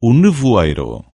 o nevoeiro.